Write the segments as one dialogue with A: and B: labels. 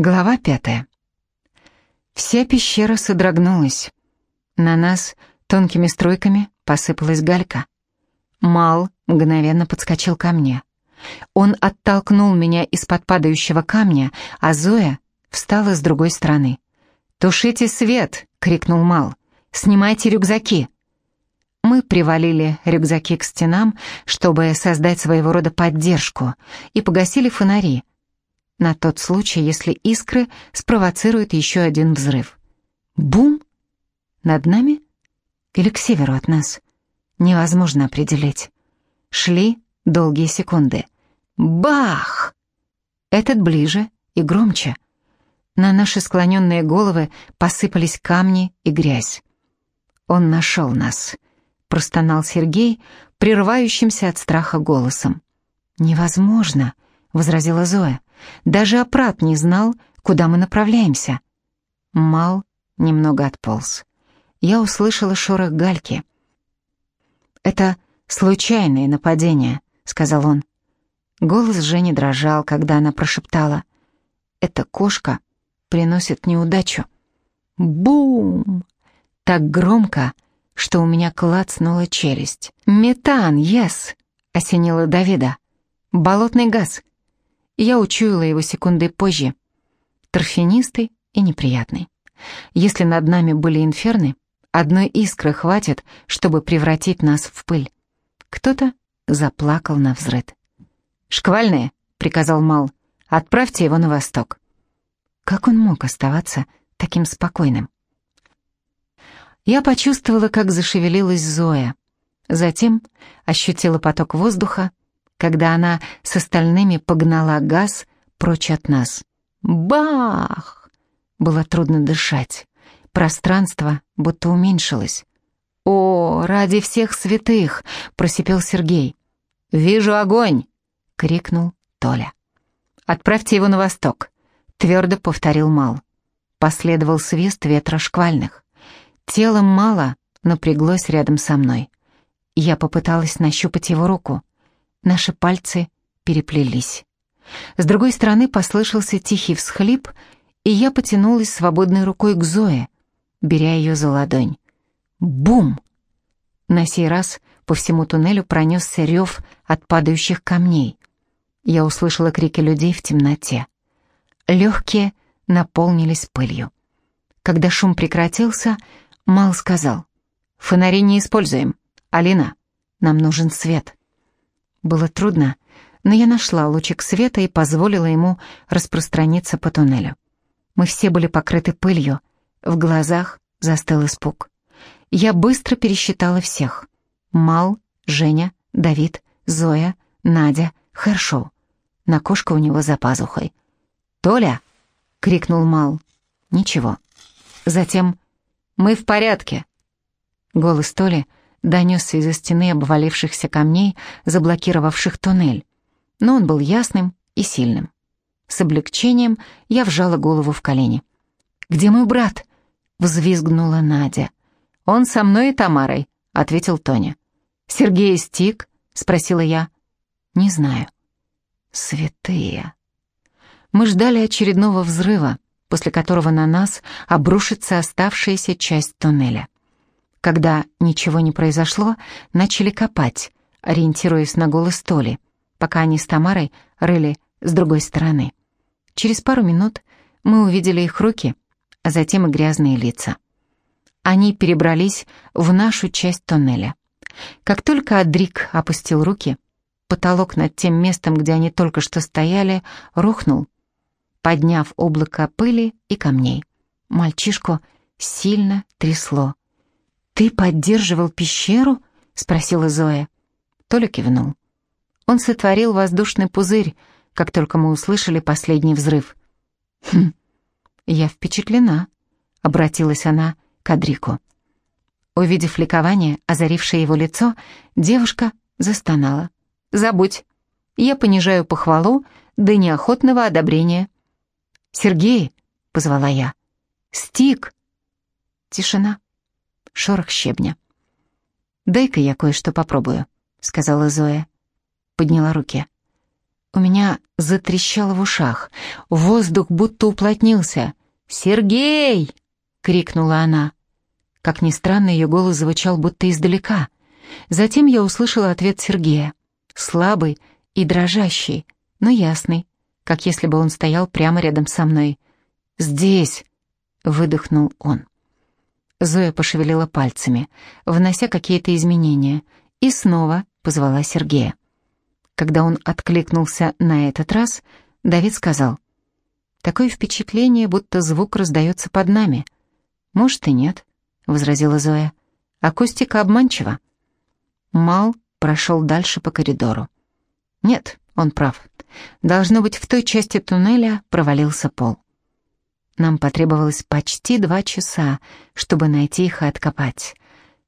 A: Глава пятая. Вся пещера содрогнулась. На нас тонкими струйками посыпалась галька. Мал мгновенно подскочил ко мне. Он оттолкнул меня из-под падающего камня, а Зоя встала с другой стороны. «Тушите свет!» — крикнул Мал. «Снимайте рюкзаки!» Мы привалили рюкзаки к стенам, чтобы создать своего рода поддержку, и погасили фонари — на тот случай, если искры спровоцируют еще один взрыв. Бум! Над нами или к северу от нас? Невозможно определить. Шли долгие секунды. Бах! Этот ближе и громче. На наши склоненные головы посыпались камни и грязь. «Он нашел нас», — простонал Сергей, прерывающимся от страха голосом. «Невозможно», — возразила Зоя. Даже Апрат не знал, куда мы направляемся. Мал немного отполз. Я услышала шорох гальки. «Это случайное нападение», — сказал он. Голос Жени дрожал, когда она прошептала. «Эта кошка приносит неудачу». Бум! Так громко, что у меня клацнула челюсть. «Метан, ес!» — осенила Давида. «Болотный газ. Я учуяла его секунды позже. Торфянистый и неприятный. Если над нами были инферны, одной искры хватит, чтобы превратить нас в пыль. Кто-то заплакал на взрыд. «Шквальные», — приказал Мал, — «отправьте его на восток». Как он мог оставаться таким спокойным? Я почувствовала, как зашевелилась Зоя. Затем ощутила поток воздуха, когда она с остальными погнала газ прочь от нас. Бах! Было трудно дышать. Пространство будто уменьшилось. «О, ради всех святых!» — просипел Сергей. «Вижу огонь!» — крикнул Толя. «Отправьте его на восток», — твердо повторил Мал. Последовал свист ветра шквальных. Тело Мала напряглось рядом со мной. Я попыталась нащупать его руку. Наши пальцы переплелись. С другой стороны послышался тихий всхлип, и я потянулась свободной рукой к Зое, беря ее за ладонь. Бум! На сей раз по всему туннелю пронесся рев от падающих камней. Я услышала крики людей в темноте. Легкие наполнились пылью. Когда шум прекратился, Мал сказал, «Фонари не используем. Алина, нам нужен свет». Было трудно, но я нашла лучик света и позволила ему распространиться по туннелю. Мы все были покрыты пылью, в глазах застыл испуг. Я быстро пересчитала всех. Мал, Женя, Давид, Зоя, Надя, Хершоу. На кошка у него за пазухой. «Толя!» — крикнул Мал. «Ничего». Затем «Мы в порядке». Голос Толи — донесся из-за стены обвалившихся камней, заблокировавших туннель. Но он был ясным и сильным. С облегчением я вжала голову в колени. «Где мой брат?» — взвизгнула Надя. «Он со мной и Тамарой», — ответил Тоня. «Сергей Стик?» — спросила я. «Не знаю». «Святые». Мы ждали очередного взрыва, после которого на нас обрушится оставшаяся часть туннеля. Когда ничего не произошло, начали копать, ориентируясь на голос Толи, пока они с Тамарой рыли с другой стороны. Через пару минут мы увидели их руки, а затем и грязные лица. Они перебрались в нашу часть тоннеля. Как только Адрик опустил руки, потолок над тем местом, где они только что стояли, рухнул, подняв облако пыли и камней. Мальчишку сильно трясло. «Ты поддерживал пещеру?» — спросила Зоя. Толя кивнул. Он сотворил воздушный пузырь, как только мы услышали последний взрыв. «Хм, я впечатлена», — обратилась она к Адрику. Увидев ликование, озарившее его лицо, девушка застонала. «Забудь, я понижаю похвалу до неохотного одобрения». «Сергей!» — позвала я. «Стик!» Тишина шорох щебня. «Дай-ка я кое-что попробую», — сказала Зоя. Подняла руки. У меня затрещало в ушах, воздух будто уплотнился. «Сергей!» — крикнула она. Как ни странно, ее голос звучал будто издалека. Затем я услышала ответ Сергея. Слабый и дрожащий, но ясный, как если бы он стоял прямо рядом со мной. «Здесь!» — выдохнул он. Зоя пошевелила пальцами, внося какие-то изменения, и снова позвала Сергея. Когда он откликнулся на этот раз, Давид сказал, «Такое впечатление, будто звук раздается под нами». «Может, и нет», — возразила Зоя. «Акустика обманчива». Мал прошел дальше по коридору. «Нет, он прав. Должно быть, в той части туннеля провалился пол». Нам потребовалось почти два часа, чтобы найти их и откопать.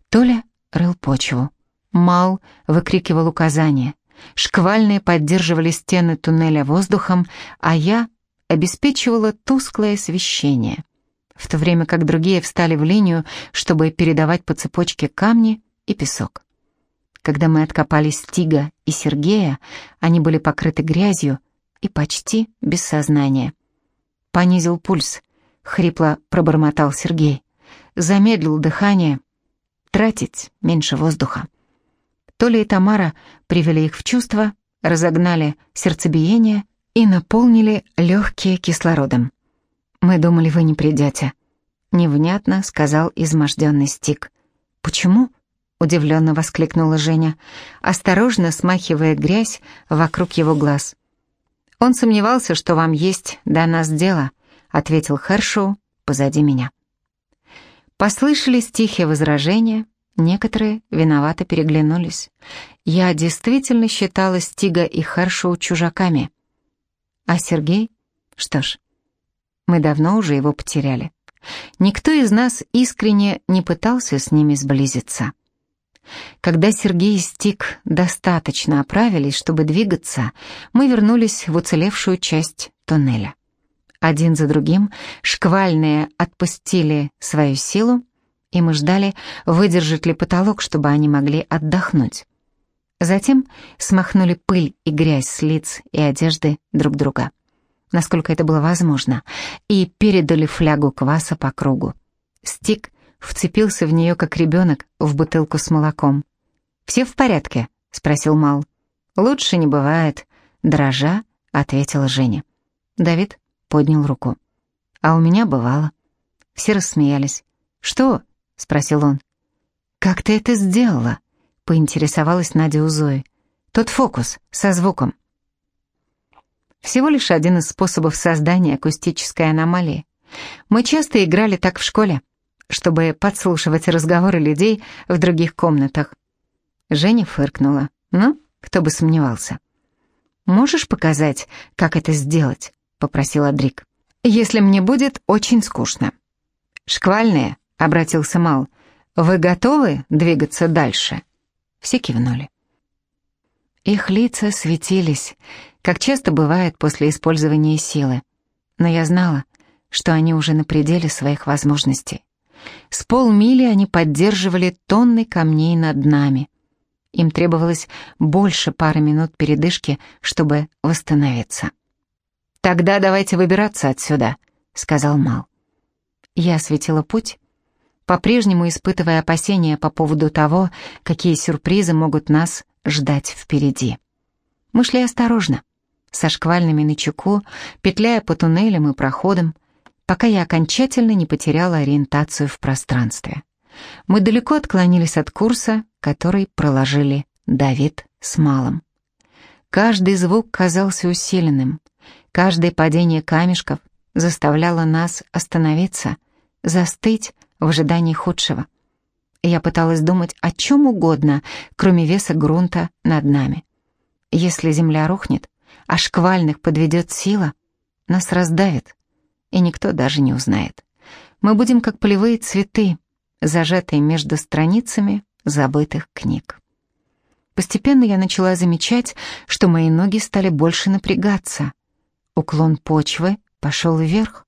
A: Толя рыл почву. Мал выкрикивал указания. Шквальные поддерживали стены туннеля воздухом, а я обеспечивала тусклое освещение, в то время как другие встали в линию, чтобы передавать по цепочке камни и песок. Когда мы откопали Стига и Сергея, они были покрыты грязью и почти без сознания. Понизил пульс, хрипло пробормотал Сергей. Замедлил дыхание, тратить меньше воздуха. Толя и Тамара привели их в чувство, разогнали сердцебиение и наполнили легкие кислородом. «Мы думали, вы не придете», — невнятно сказал изможденный Стик. «Почему?» — удивленно воскликнула Женя, осторожно смахивая грязь вокруг его глаз. «Он сомневался, что вам есть до нас дело», — ответил Хершоу позади меня. Послышались тихие возражения, Некоторые виновато переглянулись. Я действительно считала Стига и Хершоу чужаками. А Сергей? Что ж, мы давно уже его потеряли. Никто из нас искренне не пытался с ними сблизиться. Когда Сергей и Стик достаточно оправились, чтобы двигаться, мы вернулись в уцелевшую часть туннеля. Один за другим шквальные отпустили свою силу, и мы ждали, выдержит ли потолок, чтобы они могли отдохнуть. Затем смахнули пыль и грязь с лиц и одежды друг друга, насколько это было возможно, и передали флягу кваса по кругу. Стик вцепился в нее, как ребенок, в бутылку с молоком. «Все в порядке?» — спросил Мал. «Лучше не бывает», — дрожа ответила Женя. Давид поднял руку. «А у меня бывало». Все рассмеялись. «Что?» — спросил он. «Как ты это сделала?» — поинтересовалась Надя у Зои. «Тот фокус со звуком». Всего лишь один из способов создания акустической аномалии. Мы часто играли так в школе, чтобы подслушивать разговоры людей в других комнатах. Женя фыркнула. «Ну, кто бы сомневался». «Можешь показать, как это сделать?» — попросил Дрик. «Если мне будет очень скучно». «Шквальные обратился Мал. «Вы готовы двигаться дальше?» Все кивнули. Их лица светились, как часто бывает после использования силы. Но я знала, что они уже на пределе своих возможностей. С полмили они поддерживали тонны камней над нами. Им требовалось больше пары минут передышки, чтобы восстановиться. «Тогда давайте выбираться отсюда», — сказал Мал. Я осветила путь, по-прежнему испытывая опасения по поводу того, какие сюрпризы могут нас ждать впереди. Мы шли осторожно, со шквальными на чеку, петляя по туннелям и проходам, пока я окончательно не потеряла ориентацию в пространстве. Мы далеко отклонились от курса, который проложили Давид с Малым. Каждый звук казался усиленным, каждое падение камешков заставляло нас остановиться, застыть в ожидании худшего. Я пыталась думать о чем угодно, кроме веса грунта над нами. Если земля рухнет, а шквальных подведет сила, нас раздавит, и никто даже не узнает. Мы будем как полевые цветы, зажатые между страницами забытых книг. Постепенно я начала замечать, что мои ноги стали больше напрягаться. Уклон почвы пошел вверх.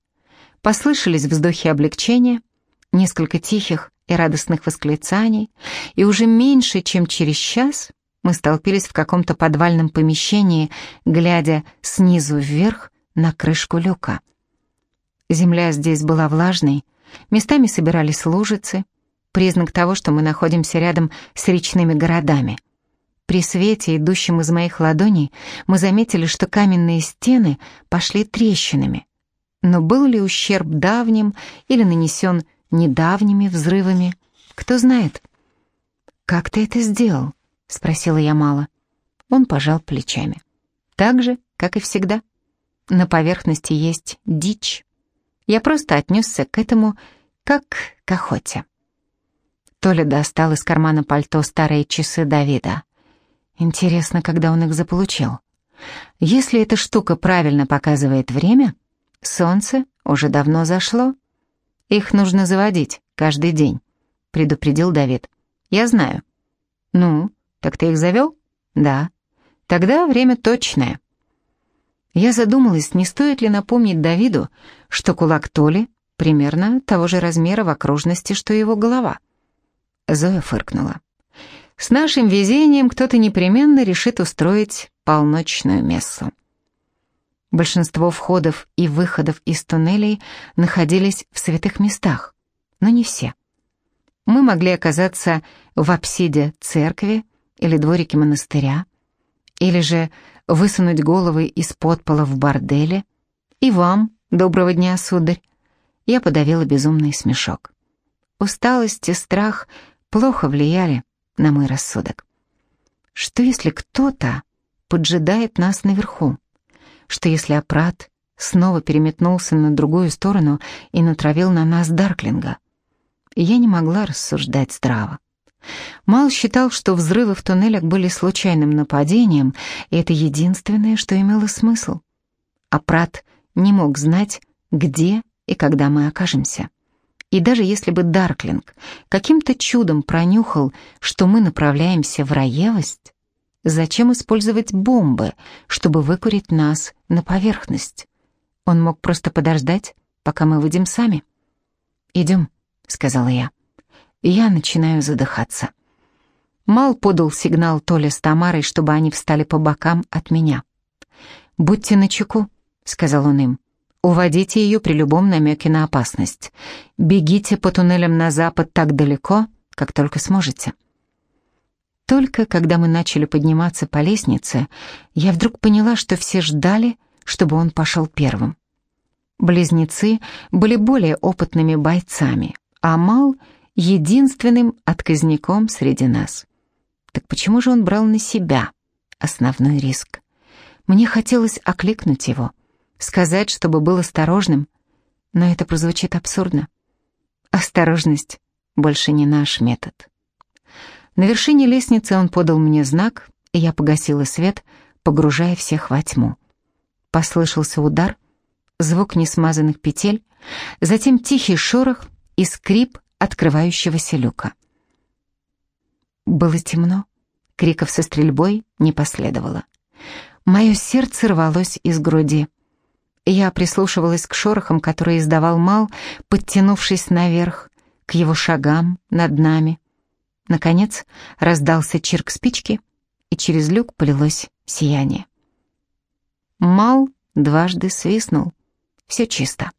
A: Послышались вздохи облегчения — несколько тихих и радостных восклицаний, и уже меньше, чем через час Мы столпились в каком-то подвальном помещении, глядя снизу вверх на крышку люка. Земля здесь была влажной, местами собирались лужицы, признак того, что мы находимся рядом с речными городами. При свете, идущем из моих ладоней, мы заметили, что каменные стены пошли трещинами. Но был ли ущерб давним или нанесен недавними взрывами, кто знает. «Как ты это сделал?» — спросила я мало. Он пожал плечами. «Так же, как и всегда. На поверхности есть дичь. Я просто отнесся к этому как к охоте». Толя достал из кармана пальто старые часы Давида. Интересно, когда он их заполучил. Если эта штука правильно показывает время, солнце уже давно зашло. Их нужно заводить каждый день, предупредил Давид. Я знаю. Ну, так ты их завел? Да. Тогда время точное. Я задумалась, не стоит ли напомнить Давиду, что кулак Толи примерно того же размера в окружности, что его голова — Зоя фыркнула. «С нашим везением кто-то непременно решит устроить полночную мессу». Большинство входов и выходов из туннелей находились в святых местах, но не все. Мы могли оказаться в апсиде церкви или дворике монастыря, или же высунуть головы из подпола в борделе. И вам доброго дня, сударь. Я подавила безумный смешок. Усталость и страх плохо влияли на мой рассудок. Что если кто-то поджидает нас наверху? Что если Апрат снова переметнулся на другую сторону и натравил на нас Дарклинга? Я не могла рассуждать здраво. Мал считал, что взрывы в туннелях были случайным нападением, и это единственное, что имело смысл. Апрат не мог знать, где и когда мы окажемся. И даже если бы Дарклинг каким-то чудом пронюхал, что мы направляемся в Раевость, зачем использовать бомбы, чтобы выкурить нас на поверхность? Он мог просто подождать, пока мы выйдем сами. «Идем», — сказала я. Я начинаю задыхаться. Мал подал сигнал Толе с Тамарой, чтобы они встали по бокам от меня. «Будьте начеку», — сказал он им. Уводите ее при любом намеке на опасность. Бегите по туннелям на запад так далеко, как только сможете. Только когда мы начали подниматься по лестнице, я вдруг поняла, что все ждали, чтобы он пошел первым. Близнецы были более опытными бойцами, а Мал — единственным отказником среди нас. Так почему же он брал на себя основной риск? Мне хотелось окликнуть его — сказать, чтобы был осторожным, но это прозвучит абсурдно. Осторожность больше не наш метод. На вершине лестницы он подал мне знак, и я погасила свет, погружая всех во тьму. Послышался удар, звук несмазанных петель, затем тихий шорох и скрип открывающегося люка. Было темно, криков со стрельбой не последовало. Мое сердце рвалось из груди. Я прислушивалась к шорохам, которые издавал Мал, подтянувшись наверх, к его шагам над нами. Наконец раздался чирк спички, и через люк полилось сияние. Мал дважды свистнул. Все чисто.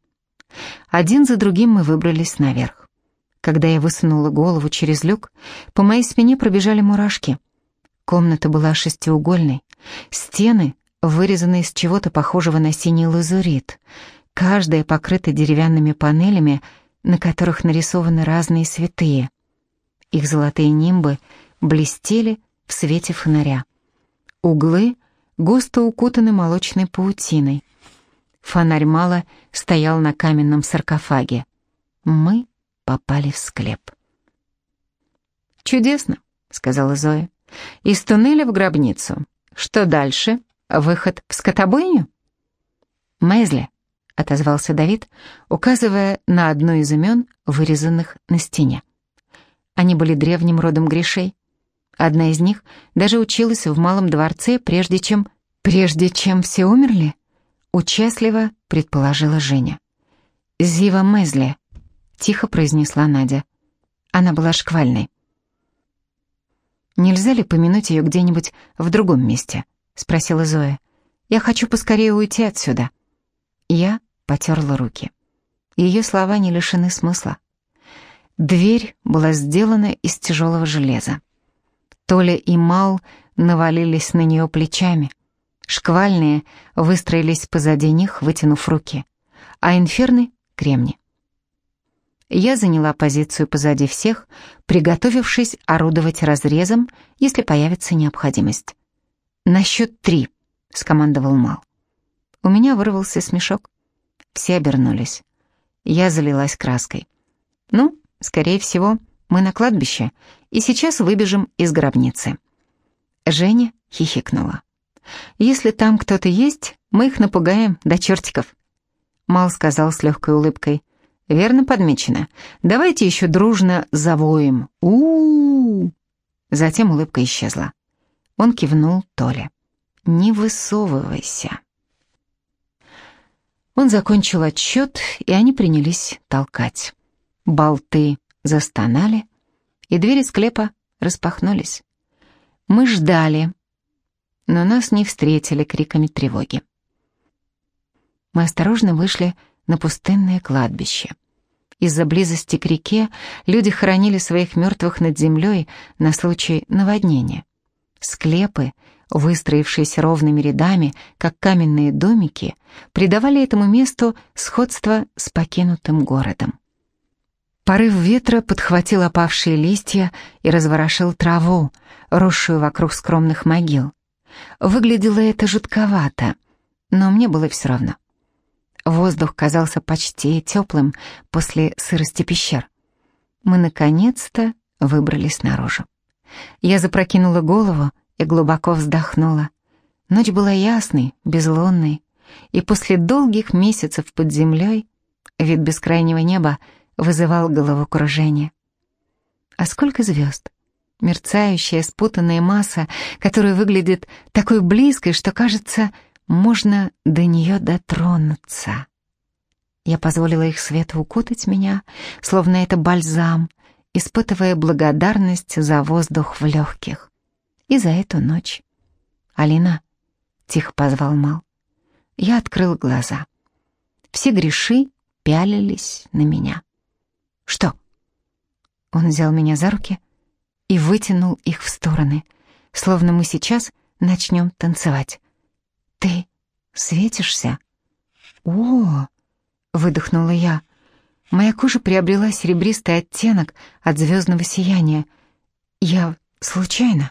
A: Один за другим мы выбрались наверх. Когда я высунула голову через люк, по моей спине пробежали мурашки. Комната была шестиугольной. Стены вырезанный из чего-то похожего на синий лазурит. Каждая покрыта деревянными панелями, на которых нарисованы разные святые. Их золотые нимбы блестели в свете фонаря. Углы густо укутаны молочной паутиной. Фонарь мало стоял на каменном саркофаге. Мы попали в склеп. «Чудесно», — сказала Зоя. «Из туннеля в гробницу. Что дальше?» Выход в скотобойню? Мэзли, отозвался Давид, указывая на одно из имен, вырезанных на стене. Они были древним родом грешей. Одна из них даже училась в малом дворце, прежде чем... Прежде чем все умерли? Участливо предположила Женя. «Зива Мэзли», — тихо произнесла Надя. Она была шквальной. «Нельзя ли помянуть ее где-нибудь в другом месте?» — спросила Зоя. «Я хочу поскорее уйти отсюда». Я потерла руки. Ее слова не лишены смысла. Дверь была сделана из тяжелого железа. Толя и Мал навалились на нее плечами. Шквальные выстроились позади них, вытянув руки, а инферны — кремни. Я заняла позицию позади всех, приготовившись орудовать разрезом, если появится необходимость. «На счет три», — скомандовал Мал. У меня вырвался смешок. Все обернулись. Я залилась краской. «Ну, скорее всего, мы на кладбище, и сейчас выбежим из гробницы». Женя хихикнула. «Если там кто-то есть, мы их напугаем до чертиков». Мал сказал с легкой улыбкой. «Верно подмечено. Давайте еще дружно завоем. у у, -у, Затем улыбка исчезла. Он кивнул Толе. «Не высовывайся». Он закончил отсчет, и они принялись толкать. Болты застонали, и двери склепа распахнулись. Мы ждали, но нас не встретили криками тревоги. Мы осторожно вышли на пустынное кладбище. Из-за близости к реке люди хоронили своих мертвых над землей на случай наводнения. Склепы, выстроившиеся ровными рядами, как каменные домики, придавали этому месту сходство с покинутым городом. Порыв ветра подхватил опавшие листья и разворошил траву, росшую вокруг скромных могил. Выглядело это жутковато, но мне было все равно. Воздух казался почти теплым после сырости пещер. Мы наконец-то выбрались наружу. Я запрокинула голову и глубоко вздохнула. Ночь была ясной, безлунной, и после долгих месяцев под землей вид бескрайнего неба вызывал головокружение. А сколько звезд! Мерцающая, спутанная масса, которая выглядит такой близкой, что, кажется, можно до нее дотронуться. Я позволила их свету укутать меня, словно это бальзам, испытывая благодарность за воздух в легких. И за эту ночь. «Алина», — тихо позвал Мал. Я открыл глаза. Все греши пялились на меня. «Что?» Он взял меня за руки и вытянул их в стороны, словно мы сейчас начнем танцевать. «Ты светишься?» «О!» — выдохнула я. Моя кожа приобрела серебристый оттенок от звездного сияния. «Я случайно?»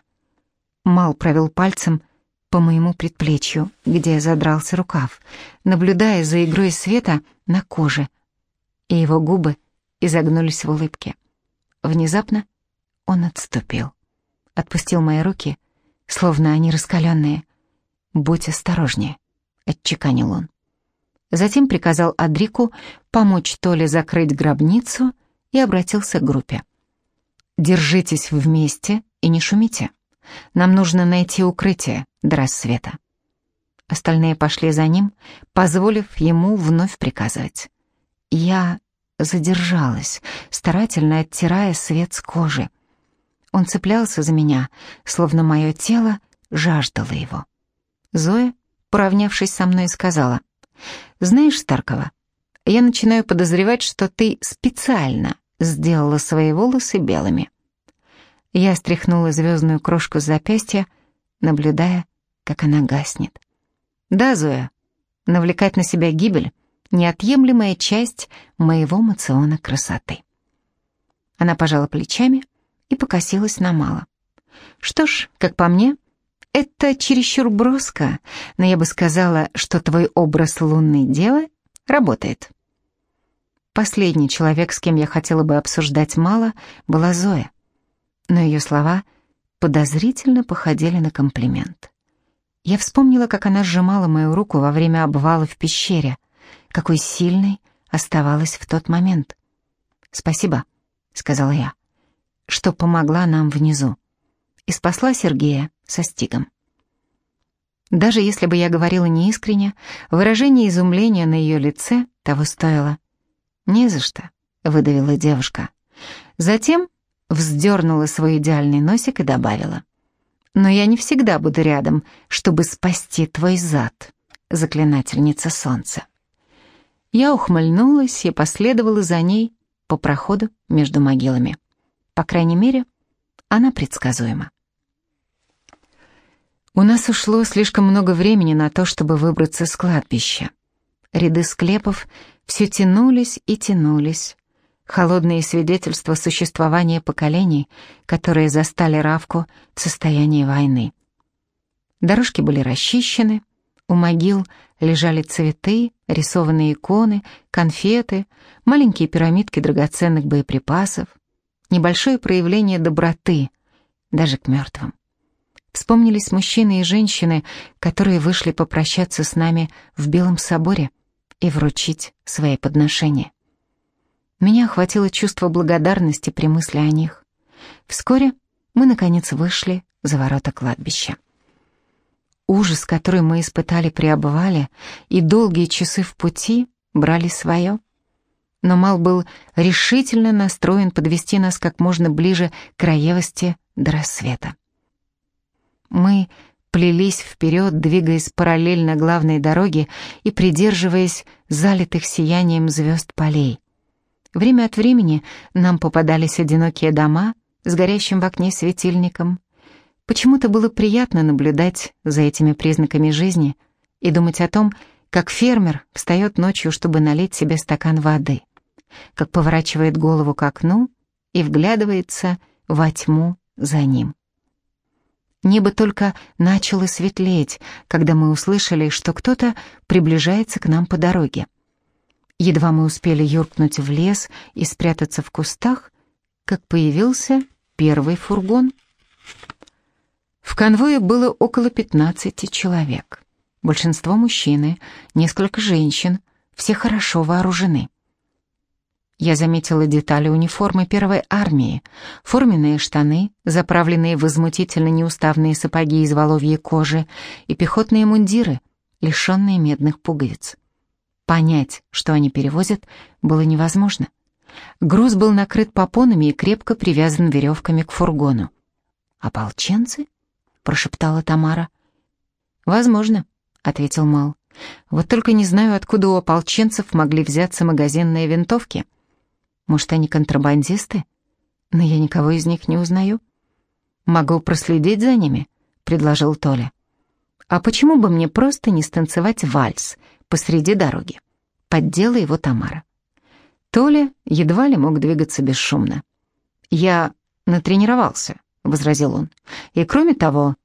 A: Мал провел пальцем по моему предплечью, где задрался рукав, наблюдая за игрой света на коже, и его губы изогнулись в улыбке. Внезапно он отступил, отпустил мои руки, словно они раскаленные. «Будь осторожнее», — отчеканил он. Затем приказал Адрику помочь Толе закрыть гробницу и обратился к группе. «Держитесь вместе и не шумите. Нам нужно найти укрытие до рассвета». Остальные пошли за ним, позволив ему вновь приказывать. Я задержалась, старательно оттирая свет с кожи. Он цеплялся за меня, словно мое тело жаждало его. Зоя, поравнявшись со мной, сказала, «Знаешь, Старкова, я начинаю подозревать, что ты специально сделала свои волосы белыми». Я стряхнула звездную крошку с запястья, наблюдая, как она гаснет. «Да, Зоя, навлекать на себя гибель неотъемлемая часть моего мациона красоты. Она пожала плечами и покосилась на мало. Что ж, как по мне, это чересчур броско, но я бы сказала, что твой образ лунной девы работает. Последний человек, с кем я хотела бы обсуждать мало, была Зоя. Но ее слова подозрительно походили на комплимент. Я вспомнила, как она сжимала мою руку во время обвала в пещере, какой сильной оставалась в тот момент. «Спасибо», — сказала я, — «что помогла нам внизу и спасла Сергея со стигом». Даже если бы я говорила неискренне, выражение изумления на ее лице того стоило. «Не за что», — выдавила девушка. Затем вздернула свой идеальный носик и добавила. «Но я не всегда буду рядом, чтобы спасти твой зад, заклинательница солнца». Я ухмыльнулась и последовала за ней по проходу между могилами. По крайней мере, она предсказуема. У нас ушло слишком много времени на то, чтобы выбраться с кладбища. Ряды склепов все тянулись и тянулись. Холодные свидетельства существования поколений, которые застали Равку в состоянии войны. Дорожки были расчищены, у могил лежали цветы, рисованные иконы, конфеты, маленькие пирамидки драгоценных боеприпасов, небольшое проявление доброты даже к мертвым. Вспомнились мужчины и женщины, которые вышли попрощаться с нами в Белом соборе и вручить свои подношения. Меня охватило чувство благодарности при мысли о них. Вскоре мы, наконец, вышли за ворота кладбища. Ужас, который мы испытали при обвале, и долгие часы в пути брали свое. Но Мал был решительно настроен подвести нас как можно ближе к краевости до рассвета. Мы плелись вперед, двигаясь параллельно главной дороге и придерживаясь залитых сиянием звезд полей. Время от времени нам попадались одинокие дома с горящим в окне светильником. Почему-то было приятно наблюдать за этими признаками жизни и думать о том, как фермер встает ночью, чтобы налить себе стакан воды, как поворачивает голову к окну и вглядывается во тьму за ним. Небо только начало светлеть, когда мы услышали, что кто-то приближается к нам по дороге. Едва мы успели юркнуть в лес и спрятаться в кустах, как появился первый фургон. В конвое было около 15 человек. Большинство мужчины, несколько женщин, все хорошо вооружены. Я заметила детали униформы первой армии, форменные штаны, заправленные в возмутительно неуставные сапоги из воловьей кожи и пехотные мундиры, лишенные медных пуговиц. Понять, что они перевозят, было невозможно. Груз был накрыт попонами и крепко привязан веревками к фургону. «Ополченцы?» — прошептала Тамара. «Возможно», — ответил Мал. «Вот только не знаю, откуда у ополченцев могли взяться магазинные винтовки». Может, они контрабандисты? Но я никого из них не узнаю. Могу проследить за ними, предложил Толя. А почему бы мне просто не станцевать вальс посреди дороги? Поддела его Тамара. Толя едва ли мог двигаться бесшумно. «Я натренировался», — возразил он. «И кроме того...»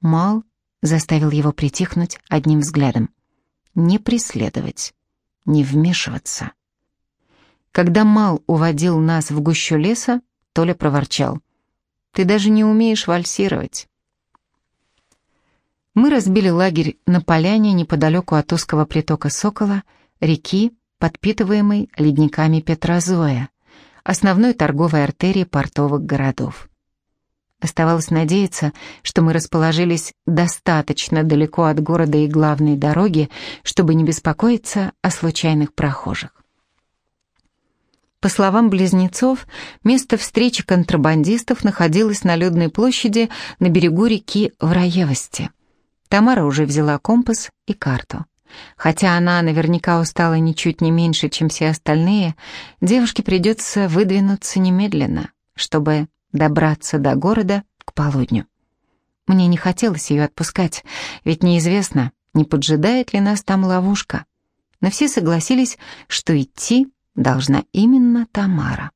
A: Мал заставил его притихнуть одним взглядом. «Не преследовать, не вмешиваться». Когда Мал уводил нас в гущу леса, Толя проворчал. «Ты даже не умеешь вальсировать». Мы разбили лагерь на поляне неподалеку от узкого притока Сокола, реки, подпитываемой ледниками Петрозоя, основной торговой артерии портовых городов. Оставалось надеяться, что мы расположились достаточно далеко от города и главной дороги, чтобы не беспокоиться о случайных прохожих. По словам близнецов, место встречи контрабандистов находилось на Людной площади на берегу реки Враевости. Тамара уже взяла компас и карту. Хотя она наверняка устала ничуть не меньше, чем все остальные, девушке придется выдвинуться немедленно, чтобы добраться до города к полудню. Мне не хотелось ее отпускать, ведь неизвестно, не поджидает ли нас там ловушка. Но все согласились, что идти должна именно Тамара.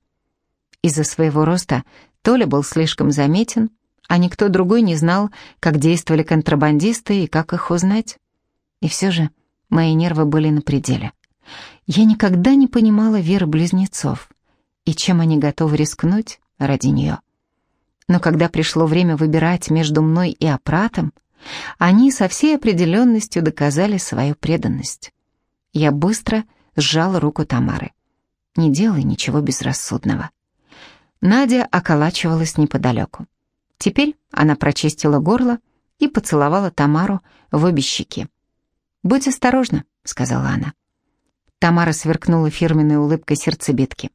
A: Из-за своего роста Толя был слишком заметен, а никто другой не знал, как действовали контрабандисты и как их узнать. И все же мои нервы были на пределе. Я никогда не понимала веры близнецов и чем они готовы рискнуть ради нее. Но когда пришло время выбирать между мной и опратом, они со всей определенностью доказали свою преданность. Я быстро сжала руку Тамары. Не делай ничего безрассудного. Надя околачивалась неподалеку. Теперь она прочистила горло и поцеловала Тамару в обе щеки. «Будь осторожна», — сказала она. Тамара сверкнула фирменной улыбкой сердцебитки.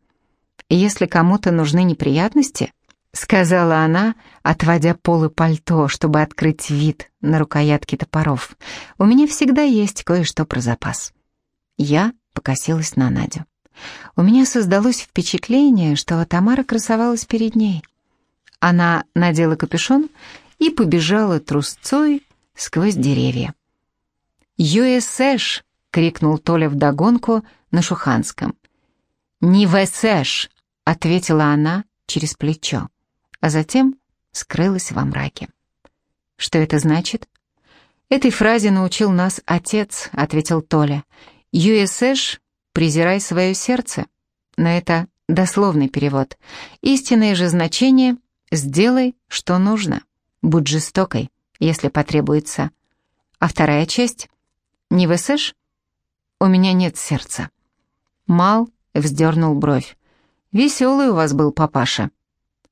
A: «Если кому-то нужны неприятности, сказала она, отводя полы пальто, чтобы открыть вид на рукоятки топоров. «У меня всегда есть кое-что про запас». Я покосилась на Надю. У меня создалось впечатление, что Тамара красовалась перед ней. Она надела капюшон и побежала трусцой сквозь деревья. «ЮСЭш!» — крикнул Толя вдогонку на шуханском. «Не ВСЭш!» — ответила она через плечо, а затем скрылась во мраке. «Что это значит?» «Этой фразе научил нас отец», — ответил Толя. «ЮСЭш — презирай свое сердце». Но это дословный перевод. Истинное же значение — сделай, что нужно. Будь жестокой, если потребуется. А вторая часть — не высышь? У меня нет сердца. Мал вздернул бровь. Веселый у вас был папаша.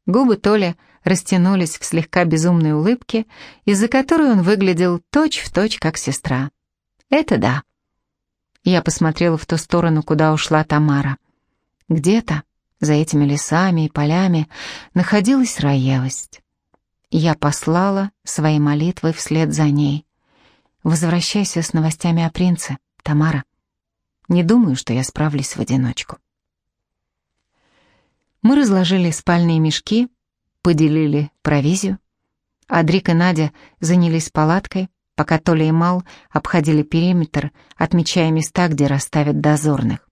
A: Губы Толи растянулись в слегка безумной улыбке, из-за которой он выглядел точь-в-точь, точь, как сестра. Это да. Я посмотрела в ту сторону, куда ушла Тамара. Где-то, за этими лесами и полями, находилась роевость. Я послала свои молитвы вслед за ней. Возвращайся с новостями о принце, Тамара. Не думаю, что я справлюсь в одиночку. Мы разложили спальные мешки, поделили провизию. Адрик и Надя занялись палаткой, пока Толя и Мал обходили периметр, отмечая места, где расставят дозорных.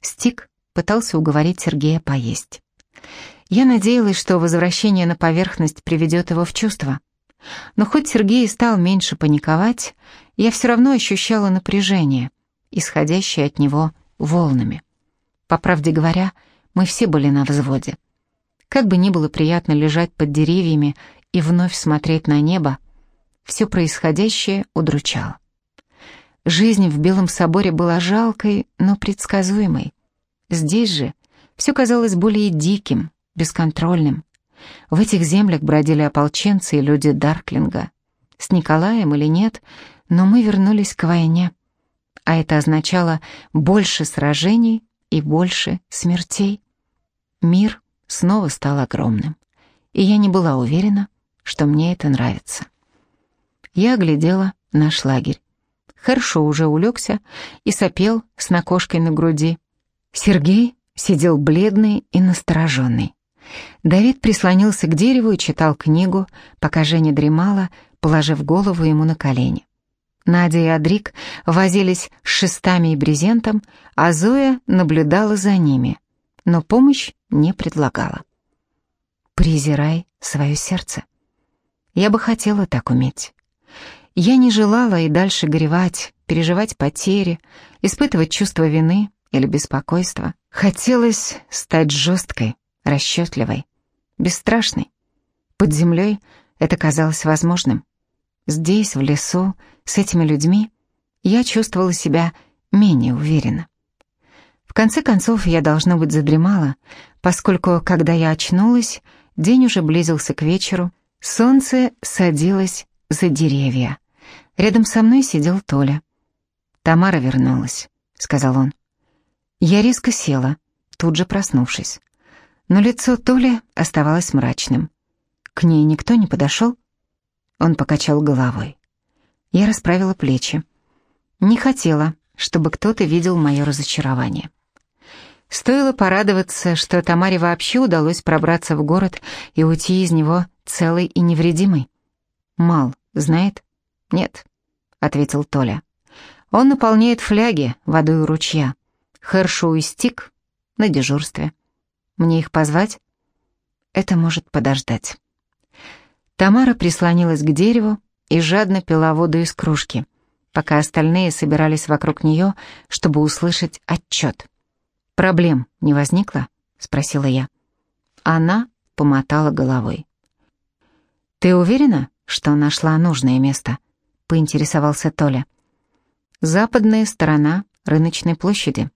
A: Стик пытался уговорить Сергея поесть. Я надеялась, что возвращение на поверхность приведет его в чувство. Но хоть Сергей стал меньше паниковать, я все равно ощущала напряжение, исходящее от него волнами. По правде говоря, мы все были на взводе. Как бы ни было приятно лежать под деревьями и вновь смотреть на небо, все происходящее удручало. Жизнь в Белом соборе была жалкой, но предсказуемой. Здесь же все казалось более диким, бесконтрольным. В этих землях бродили ополченцы и люди Дарклинга. С Николаем или нет, но мы вернулись к войне. А это означало больше сражений и больше смертей. Мир снова стал огромным, и я не была уверена, что мне это нравится. Я оглядела наш лагерь. Хорошо уже улегся и сопел с накошкой на груди. Сергей сидел бледный и настороженный. Давид прислонился к дереву и читал книгу, пока Женя дремала, положив голову ему на колени. Надя и Адрик возились с шестами и брезентом, а Зоя наблюдала за ними, но помощь не предлагала. «Презирай свое сердце». Я бы хотела так уметь. Я не желала и дальше горевать, переживать потери, испытывать чувство вины или беспокойства. Хотелось стать жесткой, расчетливой, бесстрашной. Под землей это казалось возможным. Здесь, в лесу, с этими людьми, я чувствовала себя менее уверенно. В конце концов, я, должно быть, задремала, поскольку, когда я очнулась, день уже близился к вечеру, солнце садилось за деревья. Рядом со мной сидел Толя. «Тамара вернулась», — сказал он. Я резко села, тут же проснувшись. Но лицо Толи оставалось мрачным. К ней никто не подошел? Он покачал головой. Я расправила плечи. Не хотела, чтобы кто-то видел мое разочарование. Стоило порадоваться, что Тамаре вообще удалось пробраться в город и уйти из него целой и невредимой. «Мал, знает?» «Нет», — ответил Толя. «Он наполняет фляги водой у ручья. Хершу и Стик на дежурстве. Мне их позвать?» «Это может подождать». Тамара прислонилась к дереву и жадно пила воду из кружки, пока остальные собирались вокруг нее, чтобы услышать отчет. «Проблем не возникло?» — спросила я. Она помотала головой. «Ты уверена, что нашла нужное место?» — поинтересовался Толя. «Западная сторона рыночной площади».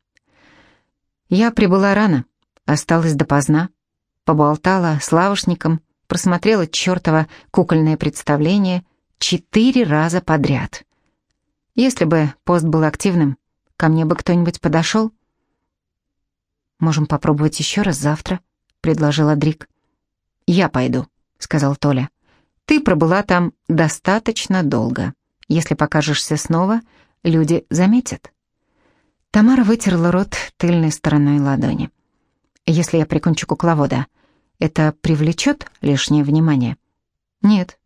A: Я прибыла рано, осталась допоздна, поболтала с лавошником, просмотрела чертово кукольное представление четыре раза подряд. Если бы пост был активным, ко мне бы кто-нибудь подошел. «Можем попробовать еще раз завтра», — предложила Дрик. «Я пойду», — сказал Толя. «Ты пробыла там достаточно долго. Если покажешься снова, люди заметят». Тамара вытерла рот тыльной стороной ладони. «Если я прикончу кукловода, это привлечет лишнее внимание?» «Нет,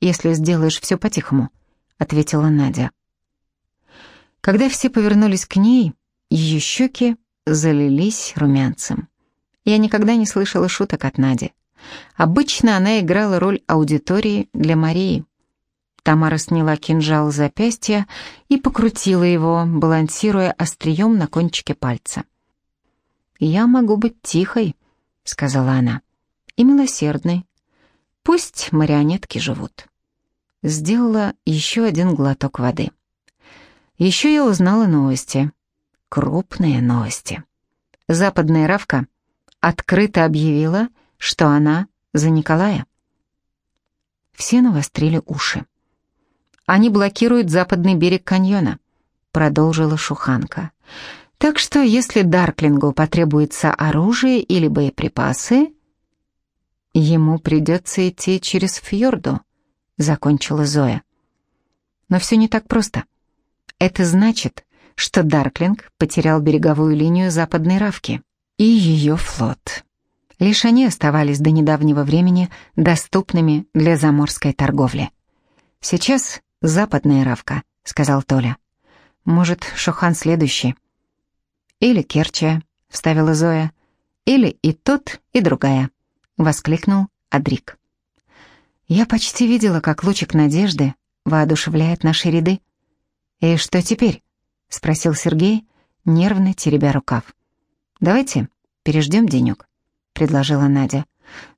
A: если сделаешь все по-тихому», — ответила Надя. Когда все повернулись к ней, ее щеки залились румянцем. Я никогда не слышала шуток от Нади. Обычно она играла роль аудитории для Марии. Тамара сняла кинжал с запястья и покрутила его, балансируя острием на кончике пальца. «Я могу быть тихой», — сказала она, — «и милосердной. Пусть марионетки живут». Сделала еще один глоток воды. Еще я узнала новости. Крупные новости. Западная Равка открыто объявила, что она за Николая. Все навострили уши. Они блокируют западный берег каньона, продолжила Шуханка. Так что если Дарклингу потребуется оружие или боеприпасы, ему придется идти через фьорду, закончила Зоя. Но все не так просто. Это значит, что Дарклинг потерял береговую линию западной Равки и ее флот. Лишь они оставались до недавнего времени доступными для заморской торговли. Сейчас западная Равка, сказал Толя. Может, Шохан следующий? Или Керчия, вставила Зоя. Или и тот, и другая, воскликнул Адрик. Я почти видела, как лучик надежды воодушевляет наши ряды. И что теперь? спросил Сергей, нервно теребя рукав. Давайте переждем денек предложила Надя.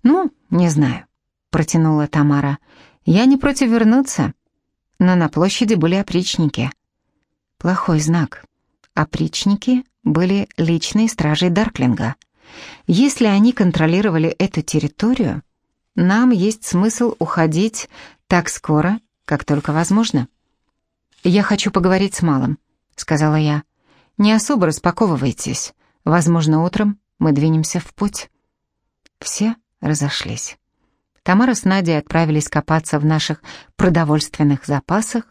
A: «Ну, не знаю», — протянула Тамара. «Я не против вернуться, но на площади были опричники». Плохой знак. Опричники были личной стражей Дарклинга. Если они контролировали эту территорию, нам есть смысл уходить так скоро, как только возможно. «Я хочу поговорить с Малым», — сказала я. «Не особо распаковывайтесь. Возможно, утром мы двинемся в путь». Все разошлись. Тамара с Надей отправились копаться в наших продовольственных запасах.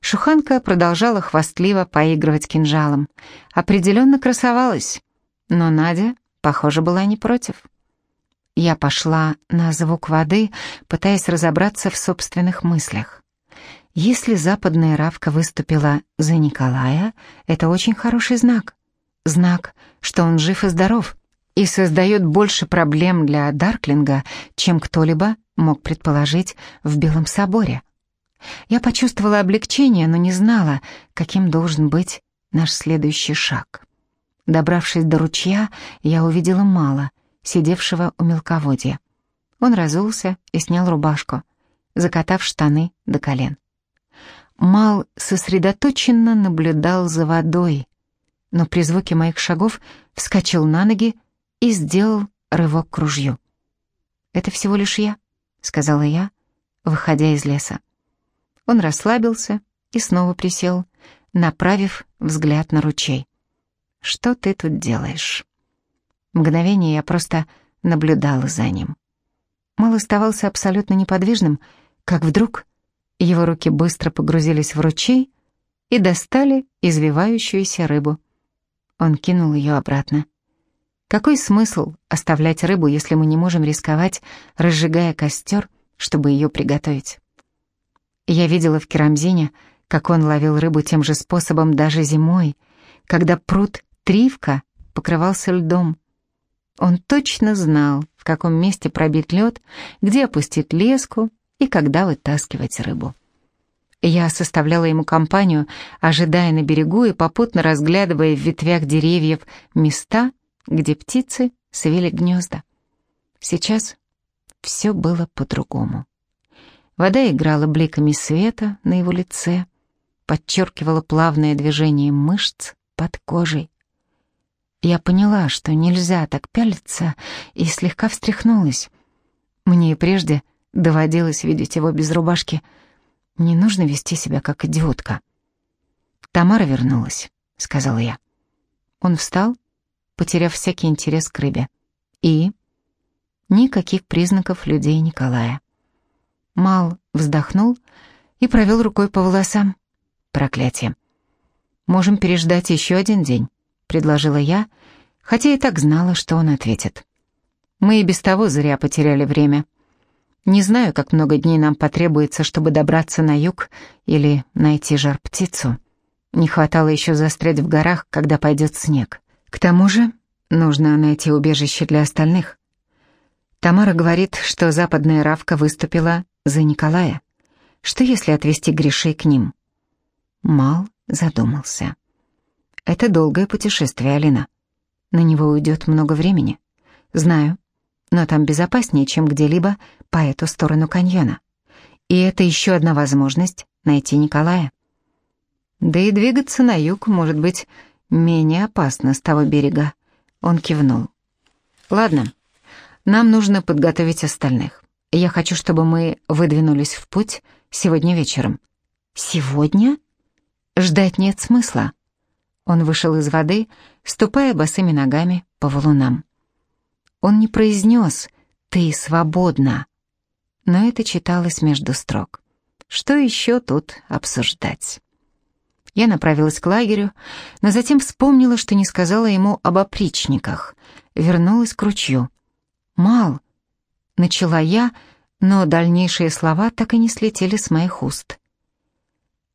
A: Шуханка продолжала хвастливо поигрывать кинжалом. Определенно красовалась, но Надя, похоже, была не против. Я пошла на звук воды, пытаясь разобраться в собственных мыслях. Если западная Равка выступила за Николая, это очень хороший знак. Знак, что он жив и здоров и создает больше проблем для Дарклинга, чем кто-либо мог предположить в Белом соборе. Я почувствовала облегчение, но не знала, каким должен быть наш следующий шаг. Добравшись до ручья, я увидела Мала, сидевшего у мелководья. Он разулся и снял рубашку, закатав штаны до колен. Мал сосредоточенно наблюдал за водой, но при звуке моих шагов вскочил на ноги и сделал рывок к ружью. «Это всего лишь я», — сказала я, выходя из леса. Он расслабился и снова присел, направив взгляд на ручей. «Что ты тут делаешь?» Мгновение я просто наблюдала за ним. Мал оставался абсолютно неподвижным, как вдруг его руки быстро погрузились в ручей и достали извивающуюся рыбу. Он кинул ее обратно. Какой смысл оставлять рыбу, если мы не можем рисковать, разжигая костер, чтобы ее приготовить? Я видела в Керамзине, как он ловил рыбу тем же способом даже зимой, когда пруд Тривка покрывался льдом. Он точно знал, в каком месте пробить лед, где опустить леску и когда вытаскивать рыбу. Я составляла ему компанию, ожидая на берегу и попутно разглядывая в ветвях деревьев места, где птицы свели гнезда. Сейчас все было по-другому. Вода играла бликами света на его лице, подчеркивала плавное движение мышц под кожей. Я поняла, что нельзя так пялиться, и слегка встряхнулась. Мне и прежде доводилось видеть его без рубашки. Не нужно вести себя как идиотка. «Тамара вернулась», — сказала я. Он встал потеряв всякий интерес к рыбе. И? Никаких признаков людей Николая. Мал вздохнул и провел рукой по волосам. Проклятие. «Можем переждать еще один день», — предложила я, хотя и так знала, что он ответит. «Мы и без того зря потеряли время. Не знаю, как много дней нам потребуется, чтобы добраться на юг или найти жар-птицу. Не хватало еще застрять в горах, когда пойдет снег. К тому же нужно найти убежище для остальных. Тамара говорит, что западная Равка выступила за Николая. Что если отвести грешей к ним? Мал задумался. Это долгое путешествие, Алина. На него уйдет много времени. Знаю, но там безопаснее, чем где-либо по эту сторону каньона. И это еще одна возможность найти Николая. Да и двигаться на юг, может быть, менее опасно с того берега. Он кивнул. Ладно, нам нужно подготовить остальных. Я хочу, чтобы мы выдвинулись в путь сегодня вечером. Сегодня? Ждать нет смысла. Он вышел из воды, ступая босыми ногами по валунам. Он не произнес «ты свободна», но это читалось между строк. Что еще тут обсуждать? Я направилась к лагерю, но затем вспомнила, что не сказала ему об опричниках. Вернулась к ручью. «Мал!» — начала я, но дальнейшие слова так и не слетели с моих уст.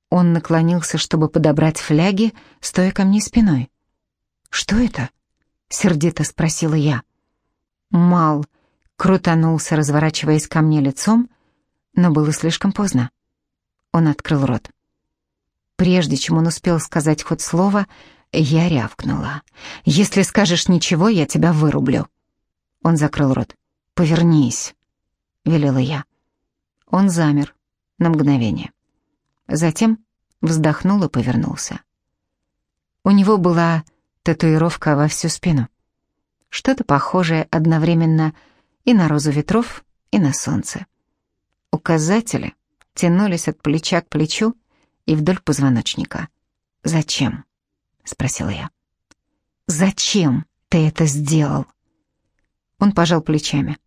A: Он наклонился, чтобы подобрать фляги, стоя ко мне спиной. «Что это?» — сердито спросила я. Мал крутанулся, разворачиваясь ко мне лицом, но было слишком поздно. Он открыл рот. Прежде чем он успел сказать хоть слово, я рявкнула. «Если скажешь ничего, я тебя вырублю». Он закрыл рот. «Повернись», — велела я. Он замер на мгновение. Затем вздохнул и повернулся. У него была татуировка во всю спину. Что-то похожее одновременно и на розу ветров, и на солнце. Указатели тянулись от плеча к плечу и вдоль позвоночника. «Зачем?» — спросила я. «Зачем ты это сделал?» Он пожал плечами.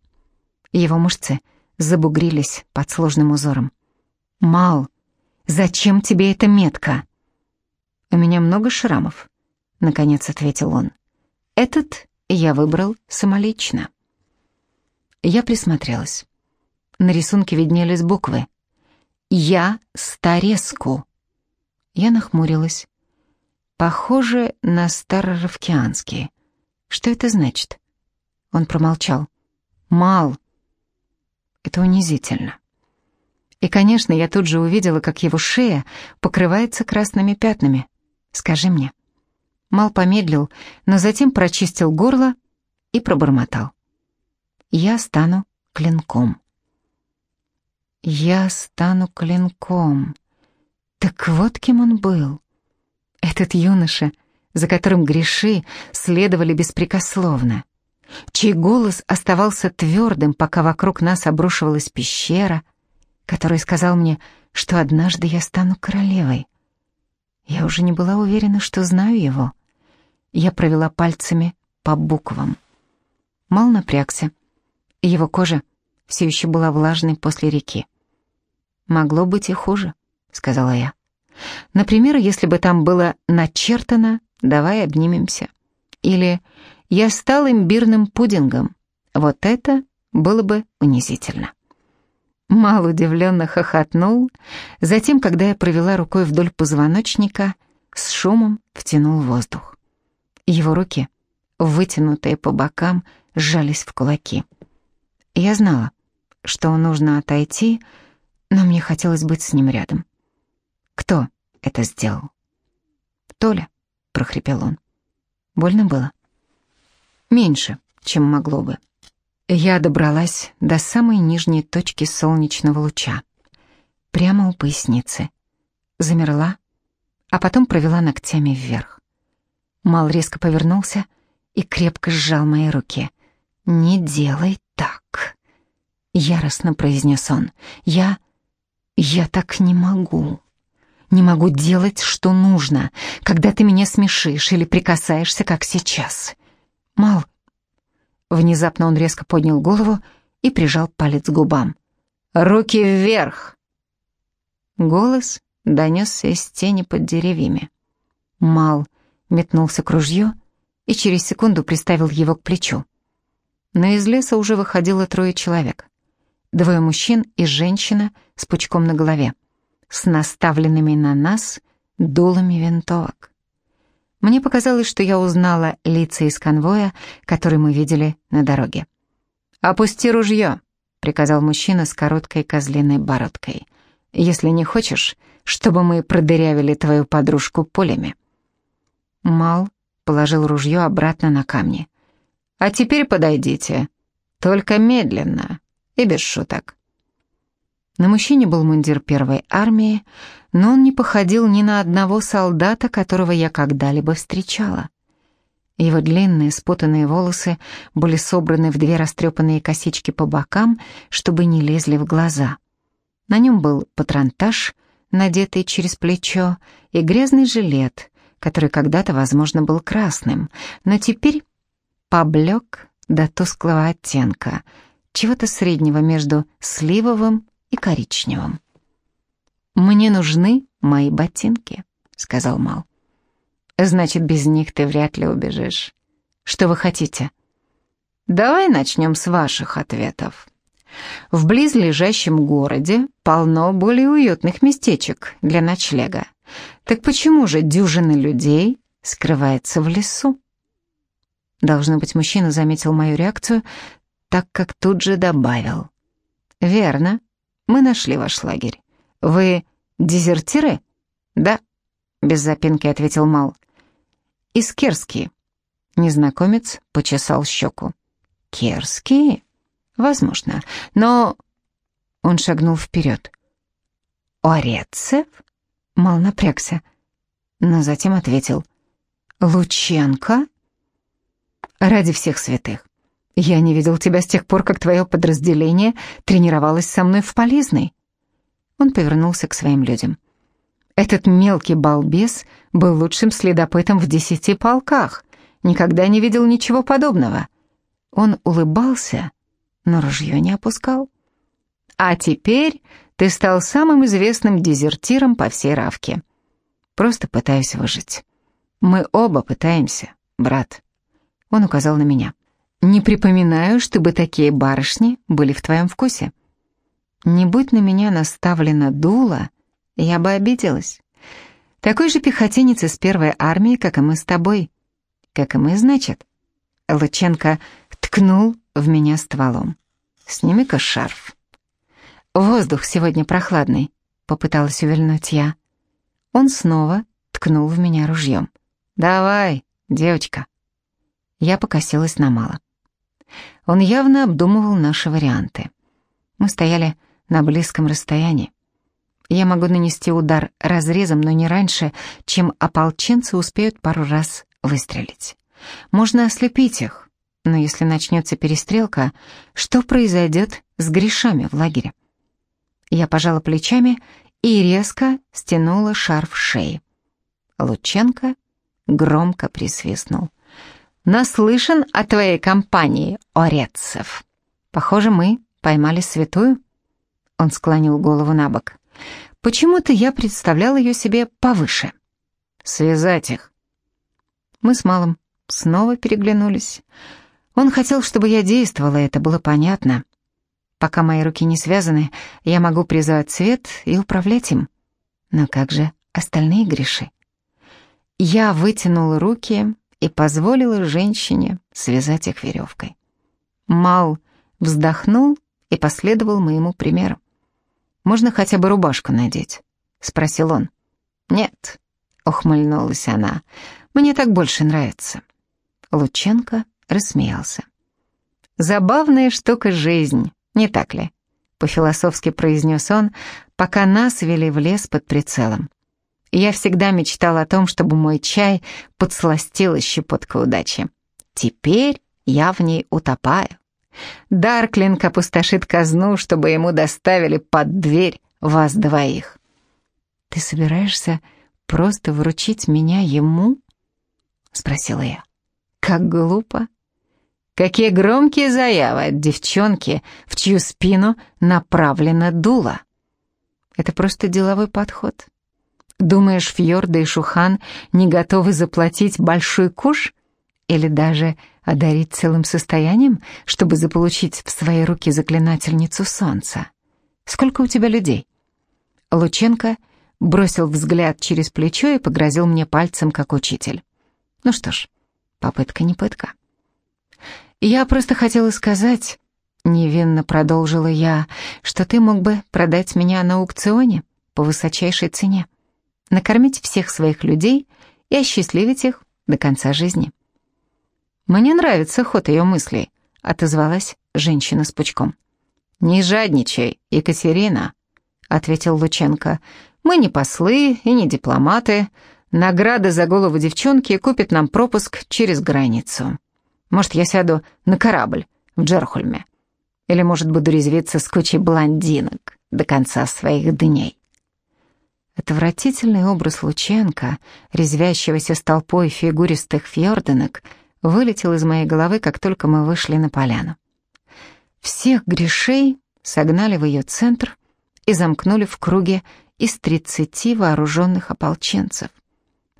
A: Его мышцы забугрились под сложным узором. «Мал, зачем тебе эта метка?» «У меня много шрамов», — наконец ответил он. «Этот я выбрал самолично». Я присмотрелась. На рисунке виднелись буквы. «Я стареску». Я нахмурилась. Похоже на староровкианские. Что это значит? Он промолчал. «Мал». Это унизительно. И, конечно, я тут же увидела, как его шея покрывается красными пятнами. «Скажи мне». Мал помедлил, но затем прочистил горло и пробормотал. «Я стану клинком». «Я стану клинком». Так вот кем он был. Этот юноша, за которым греши следовали беспрекословно чей голос оставался твердым, пока вокруг нас обрушивалась пещера, который сказал мне, что однажды я стану королевой. Я уже не была уверена, что знаю его. Я провела пальцами по буквам. Мал напрягся. Его кожа все еще была влажной после реки. «Могло быть и хуже», — сказала я. «Например, если бы там было начертано «давай обнимемся» или я стал имбирным пудингом. Вот это было бы унизительно. Мал удивленно хохотнул, затем, когда я провела рукой вдоль позвоночника, с шумом втянул воздух. Его руки, вытянутые по бокам, сжались в кулаки. Я знала, что нужно отойти, но мне хотелось быть с ним рядом. «Кто это сделал?» «Толя», — прохрипел он. «Больно было?» Меньше, чем могло бы. Я добралась до самой нижней точки солнечного луча, прямо у поясницы. Замерла, а потом провела ногтями вверх. Мал резко повернулся и крепко сжал мои руки. «Не делай так!» — яростно произнес он. «Я... я так не могу!» Не могу делать, что нужно, когда ты меня смешишь или прикасаешься, как сейчас. Мал. Внезапно он резко поднял голову и прижал палец к губам. «Руки вверх!» Голос донесся из тени под деревьями. Мал метнулся к ружью и через секунду приставил его к плечу. Но из леса уже выходило трое человек. Двое мужчин и женщина с пучком на голове, с наставленными на нас дулами винтовок. Мне показалось, что я узнала лица из конвоя, который мы видели на дороге. «Опусти ружье», — приказал мужчина с короткой козлиной бородкой. «Если не хочешь, чтобы мы продырявили твою подружку пулями». Мал положил ружье обратно на камни. «А теперь подойдите, только медленно и без шуток». На мужчине был мундир первой армии, но он не походил ни на одного солдата, которого я когда-либо встречала. Его длинные спутанные волосы были собраны в две растрепанные косички по бокам, чтобы не лезли в глаза. На нем был патронтаж, надетый через плечо, и грязный жилет, который когда-то, возможно, был красным, но теперь поблек до тусклого оттенка, чего-то среднего между сливовым и коричневым. «Мне нужны мои ботинки», — сказал Мал. «Значит, без них ты вряд ли убежишь. Что вы хотите?» «Давай начнем с ваших ответов». В близлежащем городе полно более уютных местечек для ночлега. Так почему же дюжины людей скрывается в лесу? Должно быть, мужчина заметил мою реакцию, так как тут же добавил. «Верно, мы нашли ваш лагерь. Вы дезертиры?» «Да», — без запинки ответил Мал. «Из Керски». Незнакомец почесал щеку. «Керские?» «Возможно, но...» Он шагнул вперед. «Орецев?» Мал напрягся, но затем ответил. «Лученко?» «Ради всех святых. Я не видел тебя с тех пор, как твое подразделение тренировалось со мной в Полизной». Он повернулся к своим людям. «Этот мелкий балбес был лучшим следопытом в десяти полках. Никогда не видел ничего подобного». Он улыбался, но ружье не опускал. «А теперь ты стал самым известным дезертиром по всей Равке. Просто пытаюсь выжить. Мы оба пытаемся, брат». Он указал на меня. Не припоминаю, чтобы такие барышни были в твоем вкусе. Не будь на меня наставлена дуло, я бы обиделась. Такой же пехотинец из первой армии, как и мы с тобой. Как и мы, значит. Лученко ткнул в меня стволом. Сними-ка шарф. Воздух сегодня прохладный, попыталась увильнуть я. Он снова ткнул в меня ружьем. Давай, девочка. Я покосилась на мало. Он явно обдумывал наши варианты. Мы стояли на близком расстоянии. Я могу нанести удар разрезом, но не раньше, чем ополченцы успеют пару раз выстрелить. Можно ослепить их, но если начнется перестрелка, что произойдет с грешами в лагере? Я пожала плечами и резко стянула шарф шеи. Лученко громко присвистнул наслышан о твоей компании, Орецев. Похоже, мы поймали святую». Он склонил голову на бок. «Почему-то я представлял ее себе повыше. Связать их». Мы с Малым снова переглянулись. Он хотел, чтобы я действовала, это было понятно. Пока мои руки не связаны, я могу призвать свет и управлять им. Но как же остальные греши? Я вытянула руки и позволила женщине связать их веревкой. Мал вздохнул и последовал моему примеру. «Можно хотя бы рубашку надеть?» — спросил он. «Нет», — ухмыльнулась она, — «мне так больше нравится». Лученко рассмеялся. «Забавная штука жизнь, не так ли?» — по-философски произнес он, пока нас вели в лес под прицелом. Я всегда мечтал о том, чтобы мой чай подсластила щепотка удачи. Теперь я в ней утопаю. Дарклинг опустошит казну, чтобы ему доставили под дверь вас двоих. Ты собираешься просто вручить меня ему? Спросила я. Как глупо. Какие громкие заявы от девчонки, в чью спину направлено дуло. Это просто деловой подход. Думаешь, Фьорда и Шухан не готовы заплатить большой куш? Или даже одарить целым состоянием, чтобы заполучить в свои руки заклинательницу солнца? Сколько у тебя людей? Лученко бросил взгляд через плечо и погрозил мне пальцем, как учитель. Ну что ж, попытка не пытка. Я просто хотела сказать, невинно продолжила я, что ты мог бы продать меня на аукционе по высочайшей цене, накормить всех своих людей и осчастливить их до конца жизни. Мне нравится ход ее мыслей, отозвалась женщина с пучком. Не жадничай, Екатерина, ответил Лученко. Мы не послы и не дипломаты. Награда за голову девчонки купит нам пропуск через границу. Может, я сяду на корабль в Джерхольме. Или, может, буду резвиться с кучей блондинок до конца своих дней. Отвратительный образ Лученко, резвящегося с толпой фигуристых фьорденок, вылетел из моей головы, как только мы вышли на поляну. Всех грешей согнали в ее центр и замкнули в круге из тридцати вооруженных ополченцев.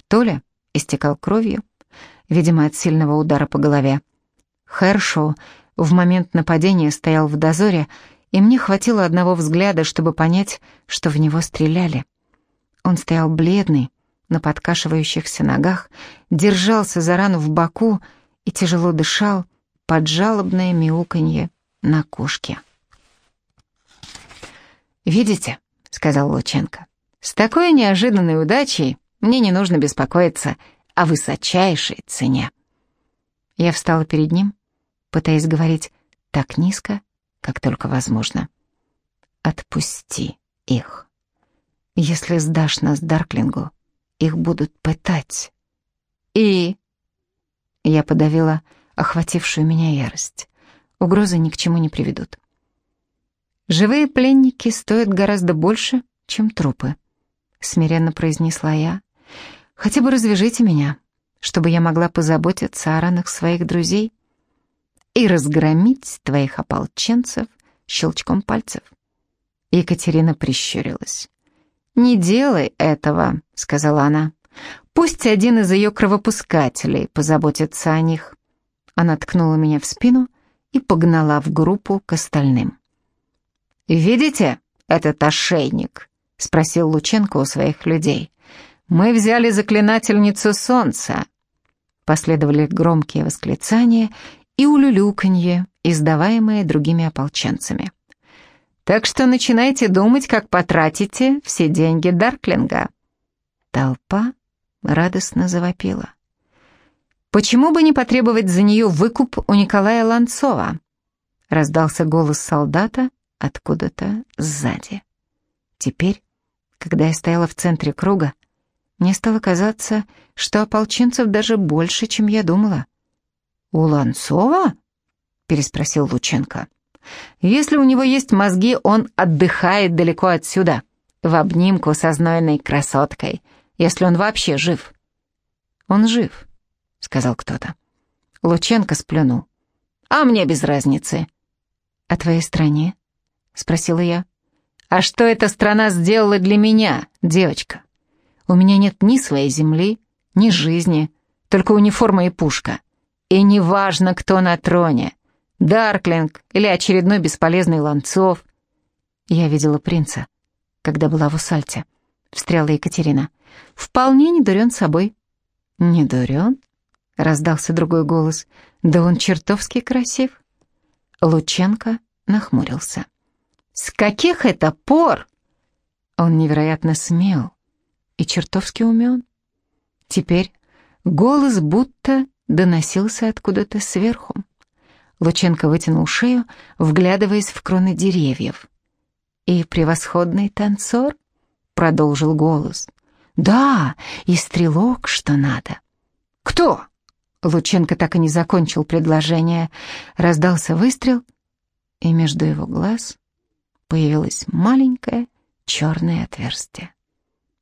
A: Толя истекал кровью, видимо, от сильного удара по голове. Хершоу в момент нападения стоял в дозоре, и мне хватило одного взгляда, чтобы понять, что в него стреляли. Он стоял бледный, на подкашивающихся ногах, держался за рану в боку и тяжело дышал под жалобное мяуканье на кошке. «Видите?» — сказал Лученко. «С такой неожиданной удачей мне не нужно беспокоиться о высочайшей цене». Я встала перед ним, пытаясь говорить так низко, как только возможно. «Отпусти их. Если сдашь нас Дарклингу, их будут пытать». «И...» Я подавила охватившую меня ярость. Угрозы ни к чему не приведут. «Живые пленники стоят гораздо больше, чем трупы», — смиренно произнесла я. «Хотя бы развяжите меня, чтобы я могла позаботиться о ранах своих друзей и разгромить твоих ополченцев щелчком пальцев». Екатерина прищурилась. «Не делай этого», — сказала она. «Пусть один из ее кровопускателей позаботится о них». Она ткнула меня в спину и погнала в группу к остальным. «Видите этот ошейник?» — спросил Лученко у своих людей. «Мы взяли заклинательницу солнца». Последовали громкие восклицания и улюлюканье, издаваемые другими ополченцами. «Так что начинайте думать, как потратите все деньги Дарклинга». Толпа радостно завопила. «Почему бы не потребовать за нее выкуп у Николая Ланцова?» Раздался голос солдата, откуда-то сзади. Теперь, когда я стояла в центре круга, мне стало казаться, что ополченцев даже больше, чем я думала. «У Ланцова?» — переспросил Лученко. «Если у него есть мозги, он отдыхает далеко отсюда, в обнимку со знойной красоткой, если он вообще жив». «Он жив», — сказал кто-то. Лученко сплюнул. «А мне без разницы». «О твоей стране?» — спросила я. «А что эта страна сделала для меня, девочка? У меня нет ни своей земли, ни жизни, только униформа и пушка. И неважно, кто на троне, Дарклинг или очередной бесполезный Ланцов». Я видела принца, когда была в Усальте, встряла Екатерина. «Вполне не дурен собой». «Не дурен?» — раздался другой голос. «Да он чертовски красив». Лученко нахмурился. С каких это пор? Он невероятно смел и чертовски умен. Теперь голос будто доносился откуда-то сверху. Лученко вытянул шею, вглядываясь в кроны деревьев. «И превосходный танцор?» — продолжил голос. «Да, и стрелок, что надо». «Кто?» Лученко так и не закончил предложение. Раздался выстрел, и между его глаз появилось маленькое черное отверстие.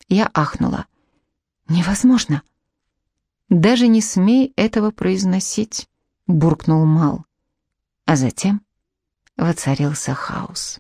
A: Я ахнула. «Невозможно!» «Даже не смей этого произносить», буркнул Мал. А затем воцарился хаос.